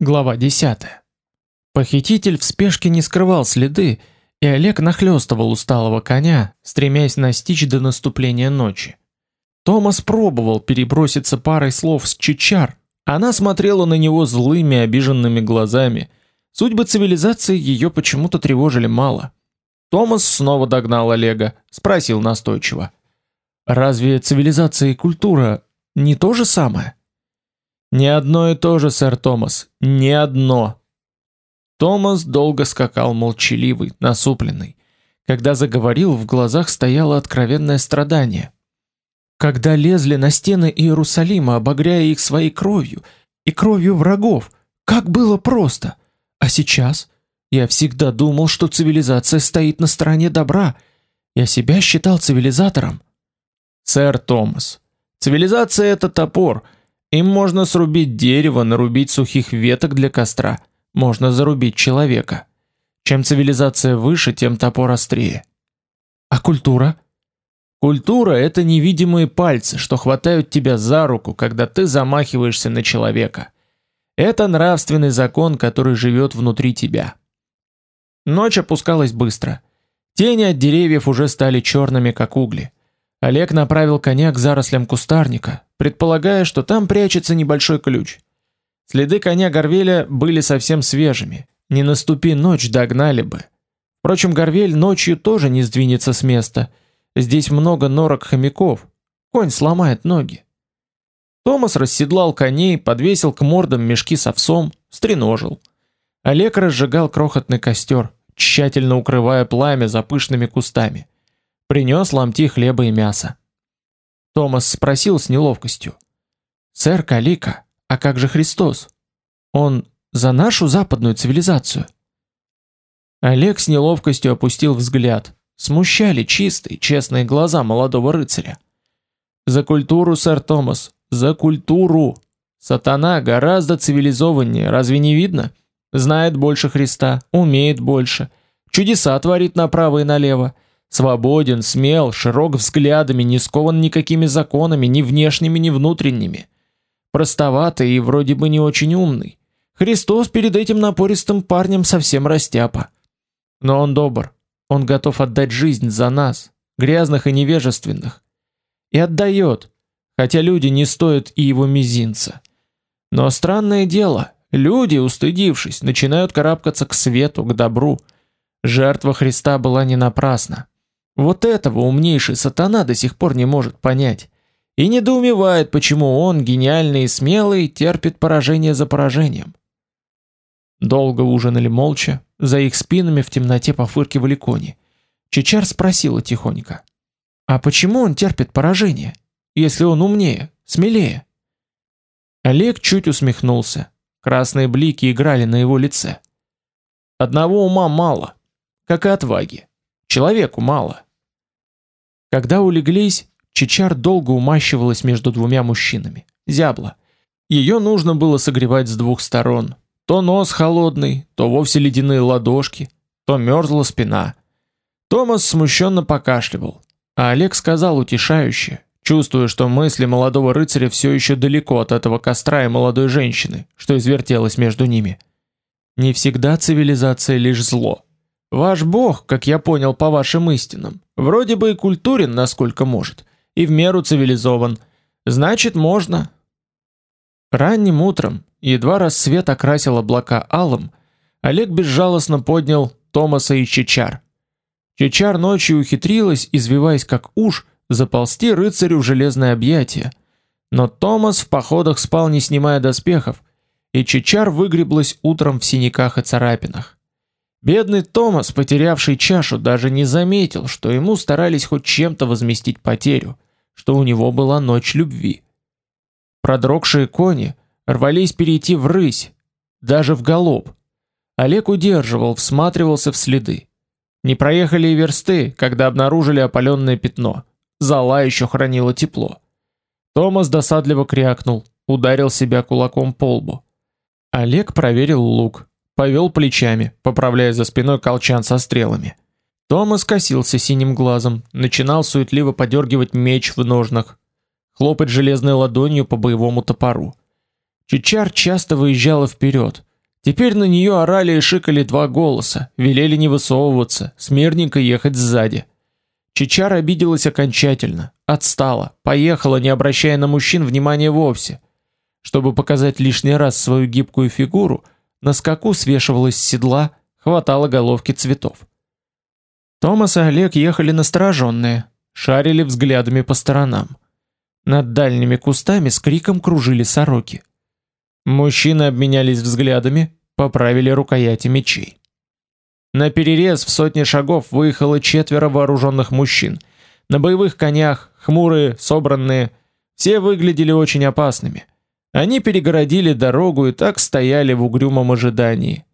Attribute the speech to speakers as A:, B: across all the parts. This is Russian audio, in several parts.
A: Глава 10. Похититель в спешке не скрывал следы, и Олег нахлёстывал усталого коня, стремясь настичь до наступления ночи. Томас пробовал переброситься парой слов с Чичар. Она смотрела на него злыми, обиженными глазами. Судьбы цивилизации ее почему-то тревожили мало. Томас снова догнал Олега, спросил настойчиво: "Разве цивилизация и культура не то же самое?" Не одно и то же, сэр Томас, не одно. Томас долго скакал молчаливый, насупленный. Когда заговорил, в глазах стояло откровенное страдание. Когда лезли на стены Иерусалима, обогряя их своей кровью и кровью врагов, как было просто. А сейчас я всегда думал, что цивилизация стоит на стороне добра. Я себя считал цивилизатором. Сэр Томас, цивилизация это топор — им можно срубить дерево, нарубить сухих веток для костра, можно зарубить человека. Чем цивилизация выше, тем топор острее. А культура? Культура это невидимые пальцы, что хватают тебя за руку, когда ты замахиваешься на человека. Это нравственный закон, который живет внутри тебя. Ночь опускалась быстро. Тени от деревьев уже стали черными, как угли. Олег направил коня к зарослям кустарника, предполагая, что там прячется небольшой ключ. Следы коня Горвеля были совсем свежими. Не наступи ночь, догнали бы. Впрочем, Горвель ночью тоже не сдвинется с места. Здесь много норок хомяков. Конь сломает ноги. Томас расседлал коней, подвесил к мордам мешки с овсом, стреножил. Олег разжигал крохотный костер, тщательно укрывая пламя за пышными кустами. Принес ломти хлеба и мяса. Томас спросил с неловкостью: "Сэр Калика, а как же Христос? Он за нашу западную цивилизацию?" Олег с неловкостью опустил взгляд. Смущали чистые, честные глаза молодого рыцаря. За культуру, сэр Томас, за культуру. Сатана гораздо цивилизованнее, разве не видно? Знает больше Христа, умеет больше, чудеса творит направо и налево. Свободен, смел, широк взглядами, не скован никакими законами, ни внешними, ни внутренними. Простоватый и вроде бы не очень умный. Христос перед этим напористым парнем совсем растяпа. Но он добр. Он готов отдать жизнь за нас, грязных и невежественных. И отдает, хотя люди не стоят и его мизинца. Но странное дело, люди, устыдившись, начинают карабкаться к свету, к добру. Жертва Христа была не напрасна. Вот этого умнейший сатана до сих пор не может понять. И недоумевает, почему он, гениальный и смелый, терпит поражение за поражением. Долго ужинали молча, за их спинами в темноте пофыркивали кони. Чичар спросила тихонько: "А почему он терпит поражение, если он умнее, смелее?" Олег чуть усмехнулся. Красные блики играли на его лице. Одного ума мало, как и отваги. Человеку мало. Когда улеглись, Чичар долго умащивалась между двумя мужчинами. Зябла. Ее нужно было согревать с двух сторон. То нос холодный, то вовсе ледяные ладошки, то мерзла спина. Томас смущенно покашливал, а Олег сказал утешающе, чувствуя, что мысли молодого рыцаря все еще далеко от этого костра и молодой женщины, что извертелось между ними. Не всегда цивилизация лишь зло. Ваш бог, как я понял по вашим истинам, вроде бы и культурен, насколько может, и в меру цивилизован. Значит, можно. Ранним утром, едва рассвет окрасил облака алым, Олег безжалостно поднял Томаса и Чичар. Чичар ночью ухитрилась, извиваясь как уж, заползти рыцарю в железное объятие. Но Томас в походах спал не снимая доспехов, и Чичар выгреблась утром в синяках и царапинах. Бедный Томас, потерявший чашу, даже не заметил, что ему старались хоть чем-то возместить потерю, что у него была ночь любви. Продрогшие кони рвались перейти в рысь, даже в галоп. Олег удерживал, всматривался в следы. Не проехали и версты, когда обнаружили опаленное пятно. Зала еще хранила тепло. Томас досадливо крякнул, ударил себя кулаком по лбу. Олег проверил лук повел плечами, поправляя за спиной колчан со стрелами. Томас косился синим глазом, начинал суетливо подергивать меч в ножнах, хлопать железной ладонью по боевому топору. Чичар часто выезжала вперед, Теперь на нее орали и шикали два голоса, велели не высовываться, смирненько ехать сзади. Чичара обиделась окончательно, отстала, поехала, не обращая на мужчин внимания вовсе. Чтобы показать лишний раз свою гибкую фигуру, на скаку свешивалась с седла, хватала головки цветов. Томас и Олег ехали настороженные, шарили взглядами по сторонам. Над дальними кустами с криком кружили сороки. Мужчины обменялись взглядами, поправили рукояти мечей. На перерез в сотни шагов выехало четверо вооруженных мужчин. На боевых конях, хмурые, собранные, все выглядели очень опасными. Они перегородили дорогу и так стояли в угрюмом ожидании.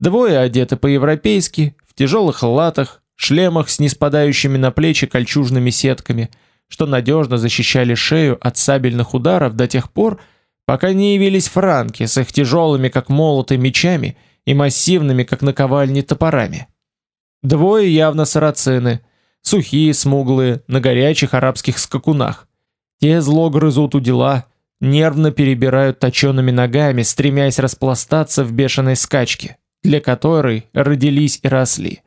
A: Двое одеты по-европейски, в тяжелых латах, шлемах с неспадающими на плечи кольчужными сетками, что надежно защищали шею от сабельных ударов до тех пор, пока не явились франки с их тяжелыми как молоты мечами и массивными как наковальни топорами. Двое явно сарацины, сухие, смуглые, на горячих арабских скакунах. Те зло грызут у дела, нервно перебирают точёными ногами, стремясь распластаться в бешеной скачке, для которой родились и росли.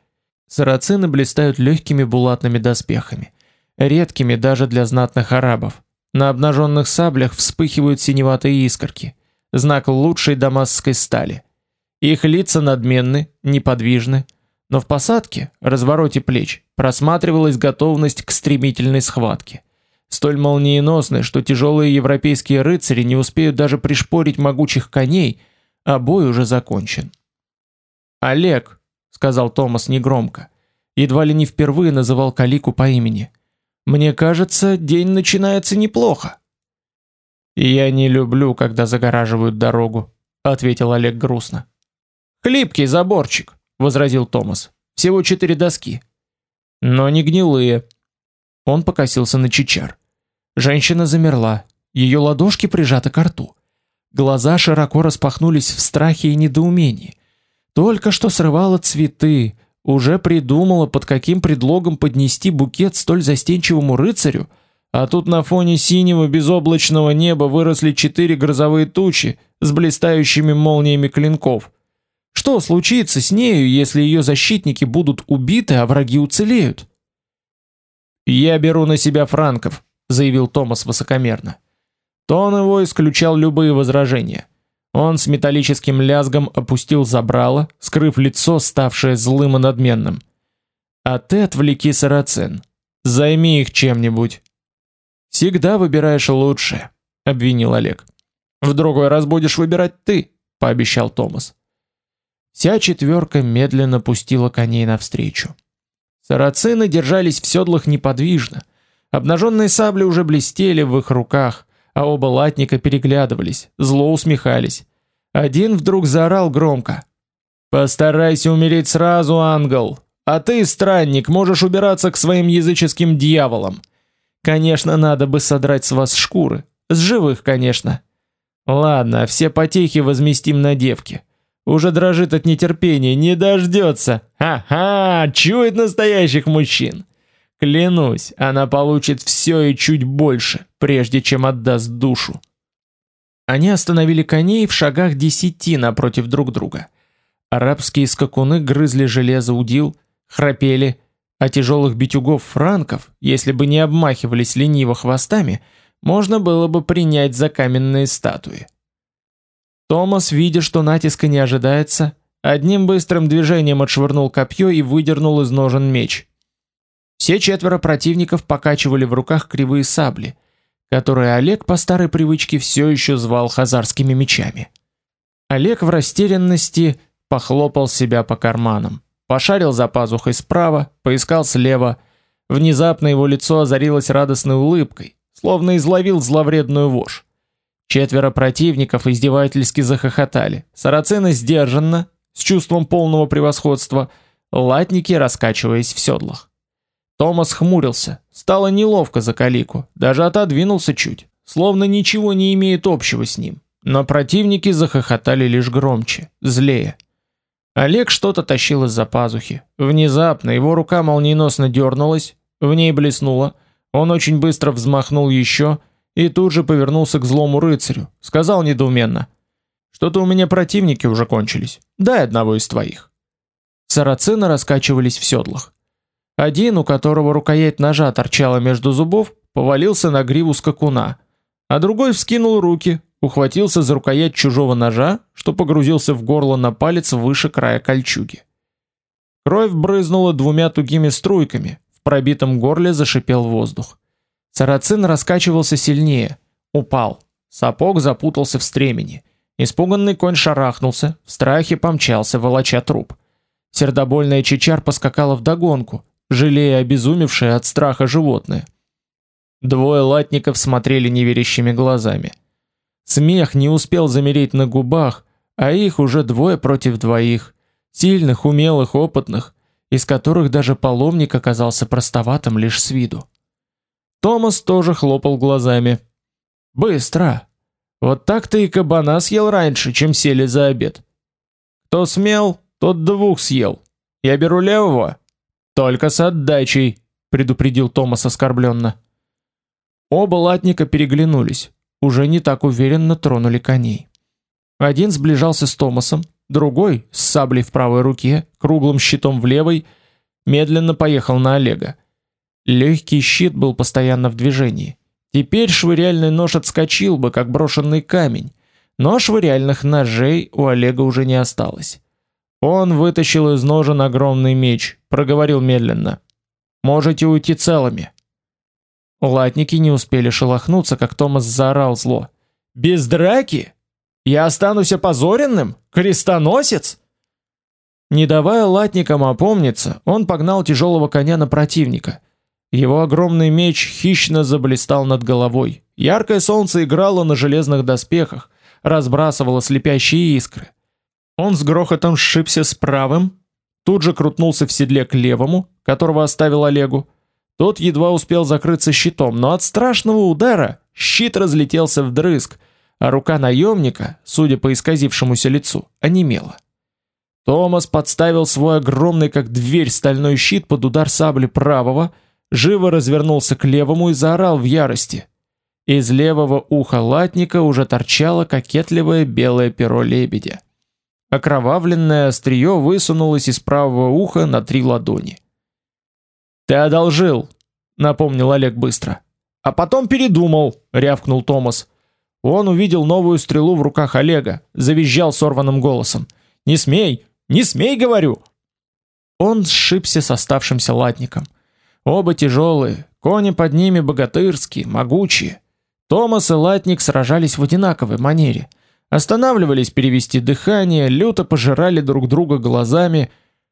A: Сарацины блистают легкими булатными доспехами, редкими даже для знатных арабов. На обнаженных саблях вспыхивают синеватые искорки, знак лучшей дамасской стали. Их лица надменны, неподвижны, но в посадке, развороте плеч, просматривалась готовность к стремительной схватке, столь молниеносной, что тяжелые европейские рыцари не успеют даже пришпорить могучих коней, а бой уже закончен. Олег, сказал Томас негромко, едва ли не впервые называл Калику по имени. Мне кажется, день начинается неплохо. Я не люблю, когда загораживают дорогу, ответил Олег грустно. Хлипкий заборчик, возразил Томас. Всего четыре доски. Но не гнилые. Он покосился на Чичар. Женщина замерла, ее ладошки прижаты к рту. Глаза широко распахнулись в страхе и недоумении. Только что срывала цветы, уже придумала, под каким предлогом поднести букет столь застенчивому рыцарю, а тут на фоне синего безоблачного неба выросли четыре грозовые тучи с блистающими молниями клинков. Что случится с нею, если ее защитники будут убиты, а враги уцелеют? Я беру на себя франков, заявил Томас высокомерно. Тон его исключал любые возражения. Он с металлическим лязгом опустил забрало, скрыв лицо, ставшее злым и надменным. А ты отвлеки сарацин. Займи их чем-нибудь. Всегда выбираешь лучшее, обвинил Олег. В другой раз будешь выбирать ты, пообещал Томас. Вся четверка медленно пустила коней навстречу. Сарацины держались в седлах неподвижно. Обнаженные сабли уже блестели в их руках а оба латника переглядывались, зло усмехались. Один вдруг заорал громко: "Постарайся умереть сразу, ангел, а ты, странник, можешь убираться к своим языческим дьяволам. Конечно, надо бы содрать с вас шкуры, с живых, конечно. Ладно, все потехи возместим на девке. Уже дрожит от нетерпения, не дождется. Ха-ха, чует настоящих мужчин. Клянусь, она получит все и чуть больше, прежде чем отдаст душу. Они остановили коней в шагах десяти напротив друг друга. Арабские скакуны грызли железо удил, храпели, а тяжелых битюгов франков, если бы не обмахивались лениво хвостами, можно было бы принять за каменные статуи. Томас, видя, что натиска не ожидается, одним быстрым движением отшвырнул копье и выдернул из ножен меч. Все четверо противников покачивали в руках кривые сабли, которые Олег по старой привычке все еще звал хазарскими мечами. Олег в растерянности похлопал себя по карманам, пошарил за пазухой справа, поискал слева. Внезапно его лицо озарилось радостной улыбкой, словно изловил зловредную вошь. Четверо противников издевательски захохотали. Сарацины сдержанно, с чувством полного превосходства, латники раскачиваясь в седлах. Томас хмурился, стало неловко за Калику, даже отодвинулся чуть, словно ничего не имеет общего с ним. Но противники захохотали лишь громче, злее. Олег что-то тащил из-за пазухи. Внезапно его рука молниеносно дернулась, в ней блеснуло. Он очень быстро взмахнул еще и тут же повернулся к злому рыцарю, сказал недоуменно: Что-то у меня противники уже кончились. Дай одного из твоих. Сарацины раскачивались в седлах. Один, у которого рукоять ножа торчала между зубов, повалился на гриву скакуна, а другой вскинул руки, ухватился за рукоять чужого ножа, что погрузился в горло на палец выше края кольчуги. Кровь брызнула двумя тугими струйками, в пробитом горле зашипел воздух. Сарацин раскачивался сильнее, упал. Сапог запутался в стремени. Испуганный конь шарахнулся, в страхе помчался, волоча труп. Сердобольная чечар поскакала догонку, жалея обезумевшее от страха животное. Двое латников смотрели неверящими глазами. Смех не успел замереть на губах, а их уже двое против двоих, сильных, умелых, опытных, из которых даже паломник оказался простоватым лишь с виду. Томас тоже хлопал глазами. Быстро. Вот так ты и кабана съел раньше, чем сели за обед. Кто смел, тот двух съел. Я беру левого, только с отдачей, предупредил Томас оскорбленно. Оба латника переглянулись, уже не так уверенно тронули коней. Один сближался с Томасом, другой, с саблей в правой руке, круглым щитом в левой, медленно поехал на Олега. Легкий щит был постоянно в движении. Теперь швыряльный нож отскочил бы, как брошенный камень, но швыряльных ножей у Олега уже не осталось. Он вытащил из ножен огромный меч, проговорил медленно: "Можете уйти целыми". Латники не успели шелохнуться, как Томас заорал зло: "Без драки? Я останусь опозоренным? Крестоносец?" Не давая латникам опомниться, он погнал тяжелого коня на противника. Его огромный меч хищно заблестел над головой. Яркое солнце играло на железных доспехах, разбрасывало слепящие искры. Он с грохотом сшибся с правым, тут же крутнулся в седле к левому, которого оставил Олегу. Тот едва успел закрыться щитом, но от страшного удара щит разлетелся вдрызг, а рука наемника, судя по исказившемуся лицу, онемела. Томас подставил свой огромный как дверь стальной щит под удар сабли правого, живо развернулся к левому и заорал в ярости. Из левого уха латника уже торчало кокетливое белое перо лебедя. Окровавленное острие высунулось из правого уха на три ладони. Ты одолжил, напомнил Олег быстро. А потом передумал, рявкнул Томас. Он увидел новую стрелу в руках Олега, завизжал сорванным голосом: "Не смей, не смей, говорю!" Он сшибся с оставшимся латником. Оба тяжелые, кони под ними богатырские, могучие. Томас и латник сражались в одинаковой манере. Останавливались перевести дыхание, люто пожирали друг друга глазами,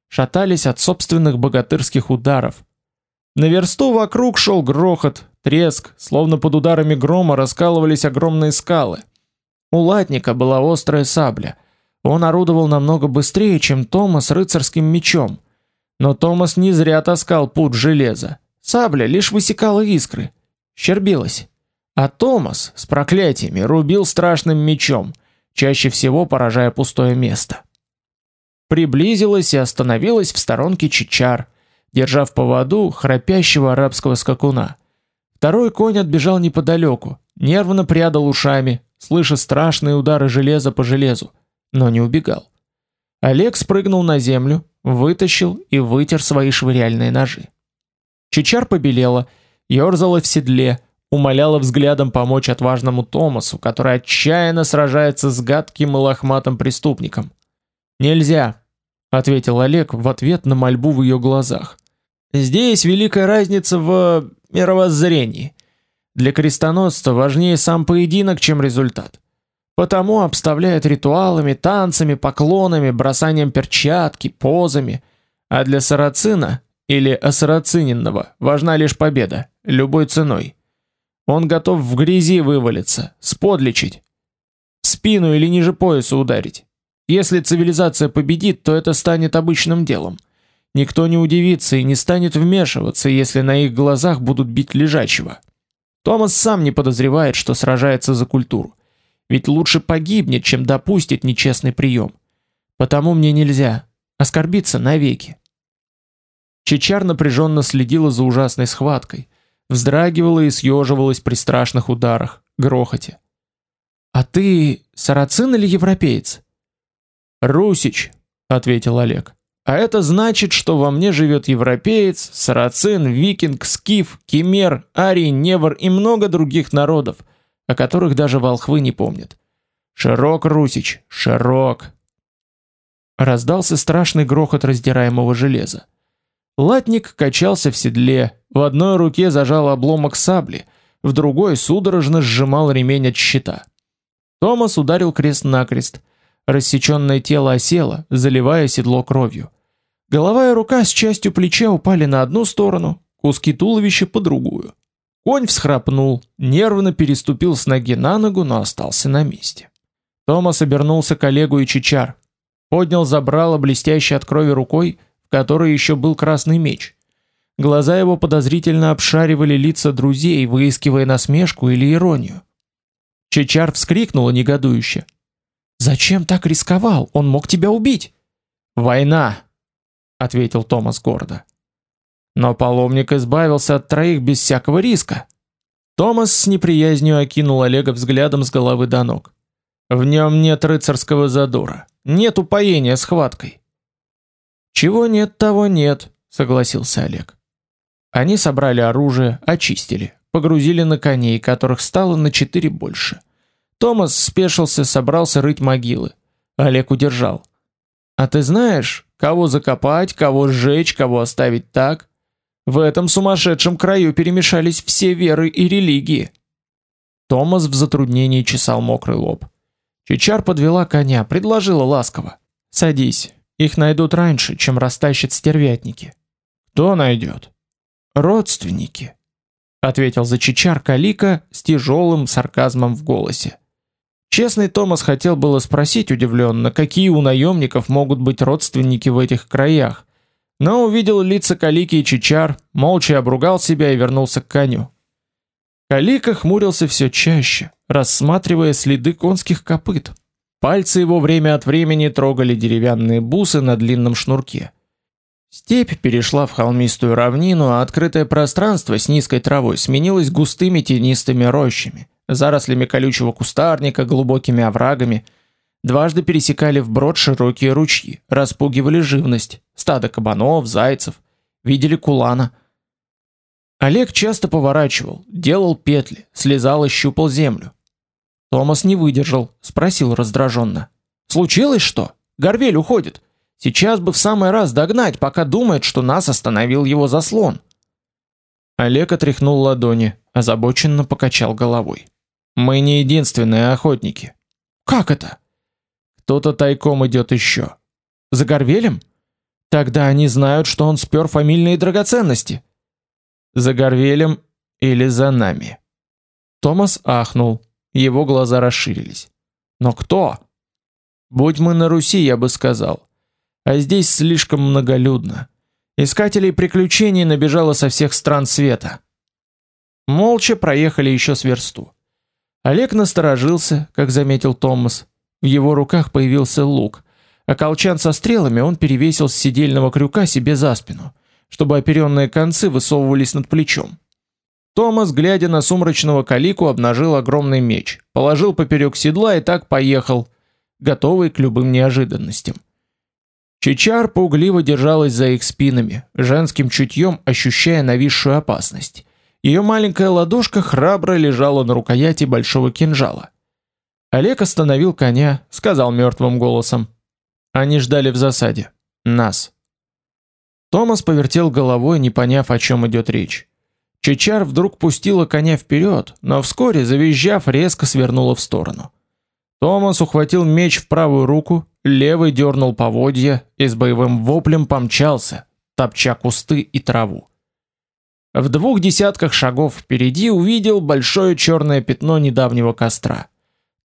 A: шатались от собственных богатырских ударов. На версту вокруг шел грохот, треск, словно под ударами грома раскалывались огромные скалы. У латника была острая сабля. Он орудовал намного быстрее, чем Томас рыцарским мечом. Но Томас не зря таскал путь железа. Сабля лишь высекала искры, щербилась. А Томас с проклятиями рубил страшным мечом, чаще всего поражая пустое место. Приблизилась и остановилась в сторонке Чичар, держа в поводу храпящего арабского скакуна. Второй конь отбежал неподалеку, нервно прядал ушами, слыша страшные удары железа по железу, но не убегал. Олег спрыгнул на землю, вытащил и вытер свои швыряльные ножи. Чичар побелела, ерзала в седле, умоляла взглядом помочь отважному Томасу, который отчаянно сражается с гадким и лохматым преступником. "Нельзя", ответил Олег в ответ на мольбу в ее глазах. "Здесь великая разница в мировоззрении. Для крестоносца важнее сам поединок, чем результат. Потому обставляют ритуалами, танцами, поклонами, бросанием перчатки, позами. А для сарацина или осарациненного важна лишь победа, любой ценой. Он готов в грязи вывалиться, сподличить, спину или ниже пояса ударить. Если цивилизация победит, то это станет обычным делом. Никто не удивится и не станет вмешиваться, если на их глазах будут бить лежачего. Томас сам не подозревает, что сражается за культуру. Ведь лучше погибнет, чем допустит нечестный прием. Потому мне нельзя оскорбиться навеки. Чичар напряженно следила за ужасной схваткой, вздрагивала и съеживалась при страшных ударах, грохоте. А ты сарацин или европеец?
B: Русич, ответил Олег. А это значит, что во мне живет европеец, сарацин, викинг, скиф, кемер, арий, невр и много других народов, о которых даже волхвы не помнят. Широк, Русич, широк.
A: Раздался страшный грохот раздираемого железа. Латник качался в седле, в одной руке зажал обломок сабли, в другой судорожно сжимал ремень от щита. Томас ударил крест-накрест. Рассеченное тело осело, заливая седло кровью. Голова и рука с частью плеча упали на одну сторону, куски туловища по другую. Конь всхрапнул, нервно переступил с ноги на ногу, но остался на месте. Томас обернулся к Олегу и Чичар. Поднял забрало блестящей от крови рукой, в которой еще был красный меч. Глаза его подозрительно обшаривали лица друзей, выискивая насмешку или иронию. Чичар вскрикнула негодующе. «Зачем так рисковал? Он мог тебя убить!»
B: «Война!» ответил Томас гордо. Но паломник избавился от троих без всякого риска. Томас с неприязнью окинул Олега взглядом с головы до ног. В нем нет рыцарского задора, нет упоения схваткой.
A: Чего нет, того нет, согласился Олег. Они собрали оружие, очистили, погрузили на коней, которых стало на четыре больше. Томас спешился, собрался рыть могилы. Олег удержал. А ты знаешь, кого закопать, кого сжечь, кого оставить так? В этом сумасшедшем краю перемешались все веры и религии. Томас в затруднении чесал мокрый лоб. Чичар подвела коня, предложила ласково: "Садись. Их найдут раньше, чем растащат стервятники".
B: "Кто найдет?»
A: "Родственники", ответил за Чичар Калика с тяжелым сарказмом в голосе. Честный Томас хотел было спросить удивленно, какие у наемников могут быть родственники в этих краях, но увидел лица Калики и Чичар, молча обругал себя и вернулся к коню. Калика хмурился все чаще, рассматривая следы конских копыт. Пальцы его время от времени трогали деревянные бусы на длинном шнурке. Степь перешла в холмистую равнину, а открытое пространство с низкой травой сменилось густыми тенистыми рощами зарослями колючего кустарника, глубокими оврагами. Дважды пересекали вброд широкие ручьи, распугивали живность, стадо кабанов, зайцев, видели кулана. Олег часто поворачивал, делал петли, слезал и щупал землю. Томас не выдержал, спросил раздраженно: "Случилось что? Горвель уходит. Сейчас бы в самый раз догнать, пока думает, что нас остановил его заслон". Олег отряхнул ладони, озабоченно покачал головой. Мы не единственные охотники.
B: Как это?
A: Кто-то тайком идет еще. За Горвелем? Тогда они знают, что он спер фамильные драгоценности. За Горвелем или за нами? Томас ахнул. Его глаза расширились. Но кто? Будь мы на Руси, я бы сказал. А здесь слишком многолюдно. Искателей приключений набежало со всех стран света. Молча проехали еще с версту. Олег насторожился, как заметил Томас. В его руках появился лук, а колчан со стрелами он перевесил с седельного крюка себе за спину, чтобы оперенные концы высовывались над плечом. Томас, глядя на сумрачного калику, обнажил огромный меч, положил поперек седла и так поехал, готовый к любым неожиданностям. Чичар пугливо держалась за их спинами, женским чутьем ощущая нависшую опасность. Ее маленькая ладошка храбро лежала на рукояти большого кинжала. Олег остановил коня, сказал мертвым голосом: "Они ждали в засаде. Нас". Томас повертел головой, не поняв, о чем идет речь. Чичар вдруг пустила коня вперед, но вскоре, завизжав, резко свернула в сторону. Томас ухватил меч в правую руку, левый дернул поводья и с боевым воплем помчался, топча кусты и траву. В двух десятках шагов впереди увидел большое черное пятно недавнего костра.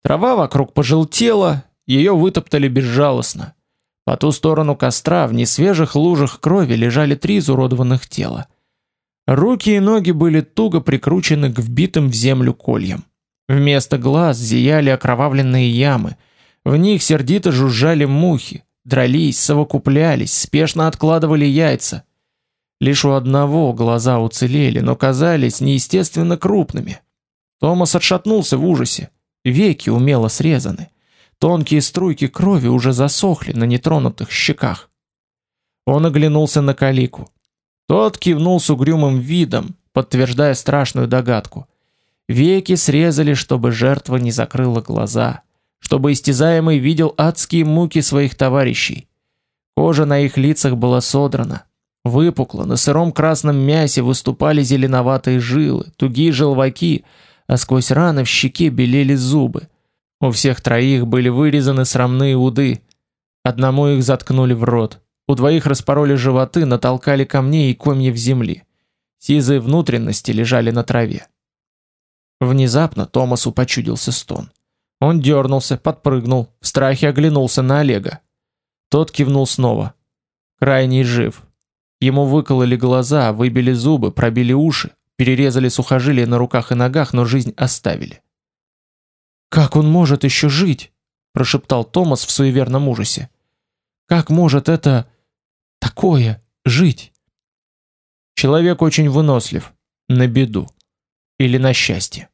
A: Трава вокруг пожелтела, ее вытоптали безжалостно. По ту сторону костра в несвежих лужах крови лежали три изуродованных тела. Руки и ноги были туго прикручены к вбитым в землю кольям. Вместо глаз зияли окровавленные ямы. В них сердито жужжали мухи, дрались, совокуплялись, спешно откладывали яйца. Лишь у одного глаза уцелели, но казались неестественно крупными. Томас отшатнулся в ужасе. Веки умело срезаны. Тонкие струйки крови уже засохли на нетронутых щеках. Он оглянулся на Калику. Тот кивнул с угрюмым видом, подтверждая страшную догадку. Веки срезали, чтобы жертва не закрыла глаза, чтобы истязаемый видел адские муки своих товарищей. Кожа на их лицах была содрана, выпукла, на сыром красном мясе выступали зеленоватые жилы, тугие желваки, а сквозь раны в щеке белели зубы. У всех троих были вырезаны срамные уды. Одному их заткнули в рот, у двоих распороли животы, натолкали камней и комья в земли. Сизые внутренности лежали на траве. Внезапно Томасу почудился стон. Он дернулся, подпрыгнул, в страхе оглянулся на Олега. Тот кивнул снова. Крайний жив. Ему выкололи глаза, выбили зубы, пробили уши, перерезали сухожилия на руках и ногах, но жизнь оставили. Как он может еще жить? прошептал Томас в суеверном ужасе. Как может это такое жить? Человек очень вынослив на беду или на счастье.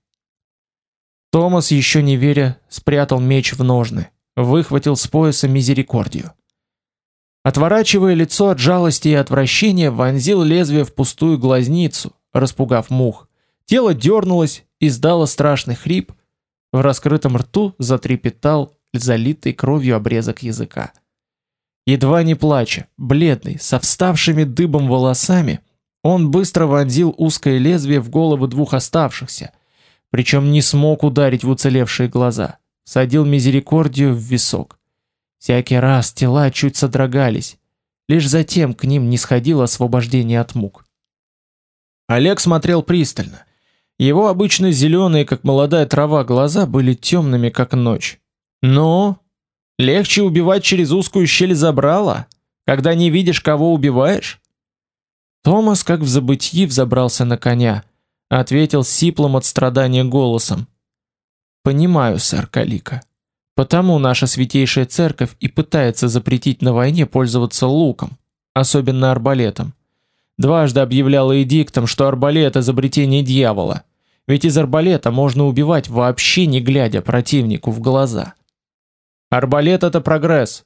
A: Томас, еще не веря, спрятал меч в ножны, выхватил с пояса мизерикордию. Отворачивая лицо от жалости и отвращения, вонзил лезвие в пустую глазницу, распугав мух. Тело дернулось, издало страшный хрип, в раскрытом рту затрепетал залитый кровью обрезок языка. Едва не плача, бледный, со вставшими дыбом волосами, он быстро вонзил узкое лезвие в головы двух оставшихся, причем не смог ударить в уцелевшие глаза. Садил мизерикордию в висок. Всякий раз тела чуть содрогались, лишь затем к ним не сходило освобождение от мук. Олег смотрел пристально. Его обычно зеленые, как молодая трава, глаза были темными, как ночь. Но легче убивать через узкую щель забрала, когда не видишь, кого убиваешь. Томас, как в забытьи, взобрался на коня, ответил сиплым от страдания голосом: "Понимаю, сэр Калика. Потому наша святейшая церковь и пытается запретить на войне пользоваться луком, особенно арбалетом. Дважды объявляла эдиктом, что арбалет изобретение дьявола. Ведь из арбалета можно убивать вообще не глядя противнику в глаза. Арбалет это прогресс.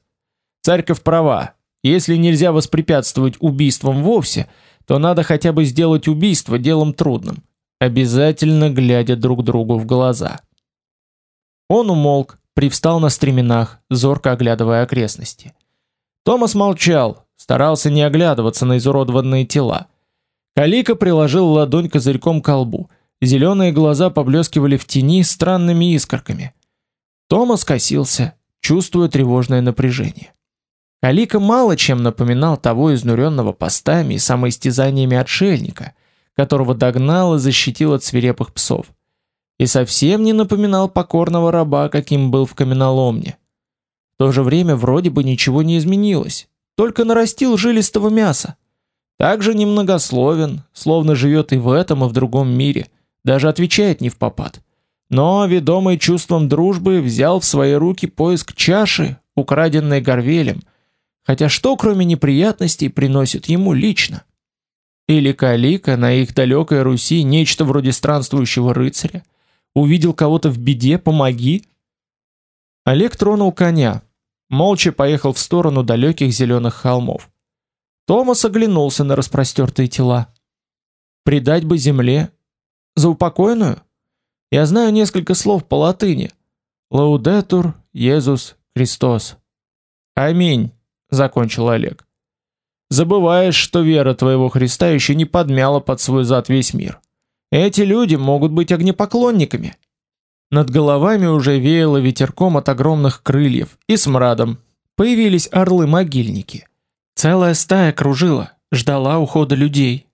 A: Церковь права. Если нельзя воспрепятствовать убийствам вовсе, то надо хотя бы сделать убийство делом трудным, обязательно глядя друг другу в глаза. Он умолк, привстал на стременах, зорко оглядывая окрестности. Томас молчал, старался не оглядываться на изуродованные тела. Калика приложил ладонь козырьком к колбу. Зеленые глаза поблескивали в тени странными искорками. Томас косился, чувствуя тревожное напряжение. Калика мало чем напоминал того изнуренного постами и самоистязаниями отшельника, которого догнал и защитил от свирепых псов и совсем не напоминал покорного раба, каким был в каменоломне. В то же время вроде бы ничего не изменилось, только нарастил жилистого мяса. Также немногословен, словно живет и в этом, и в другом мире, даже отвечает не в попад. Но, ведомый чувством дружбы, взял в свои руки поиск чаши, украденной Горвелем, хотя что, кроме неприятностей, приносит ему лично? Или Калика на их далекой Руси нечто вроде странствующего рыцаря, Увидел кого-то в беде, помоги. Олег тронул коня, молча поехал в сторону далеких зеленых холмов. Томас оглянулся на распростертые тела. Предать бы земле за упокойную? Я знаю несколько слов по латыни. Лаудетур Иисус Христос. Аминь, закончил Олег. Забываешь, что вера твоего Христа еще не подмяла под свой зад весь мир. Эти люди могут быть огнепоклонниками. Над головами уже веяло ветерком от огромных крыльев и смрадом. Появились орлы-могильники. Целая стая кружила, ждала ухода людей.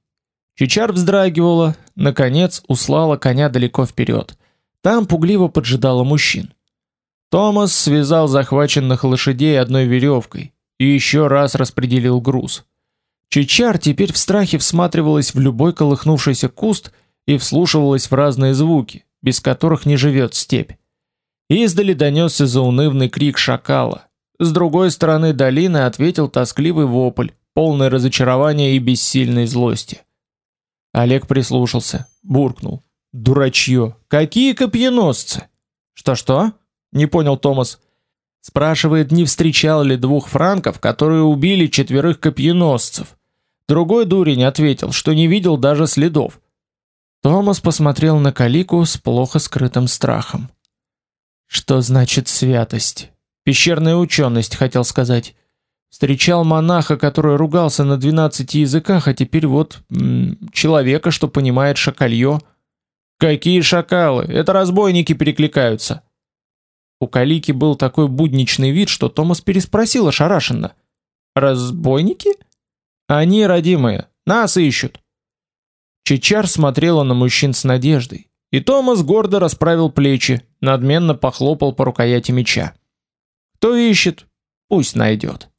A: Чичар вздрагивала, наконец услала коня далеко вперед. Там пугливо поджидала мужчин. Томас связал захваченных лошадей одной веревкой и еще раз распределил груз. Чичар теперь в страхе всматривалась в любой колыхнувшийся куст и вслушивалась в разные звуки, без которых не живет степь. Издали донесся заунывный крик шакала. С другой стороны долины ответил тоскливый вопль, полный разочарования и бессильной злости. Олег прислушался, буркнул: "Дурачье! Какие копьеносцы! Что-что? Не понял Томас. Спрашивает, не встречал ли двух франков, которые убили четверых копьеносцев. Другой дурень ответил, что не видел даже следов. Томас посмотрел на Калику с плохо скрытым страхом. Что значит святость? Пещерная ученость, хотел сказать. Встречал монаха, который ругался на двенадцати языках, а теперь вот человека, что понимает шакалье. Какие шакалы? Это разбойники перекликаются. У Калики был такой будничный вид, что Томас переспросил ошарашенно: "Разбойники? Они родимые, нас ищут". Чичар смотрела на мужчин с надеждой, и Томас гордо расправил плечи, надменно похлопал по рукояти меча. Кто ищет, пусть найдет.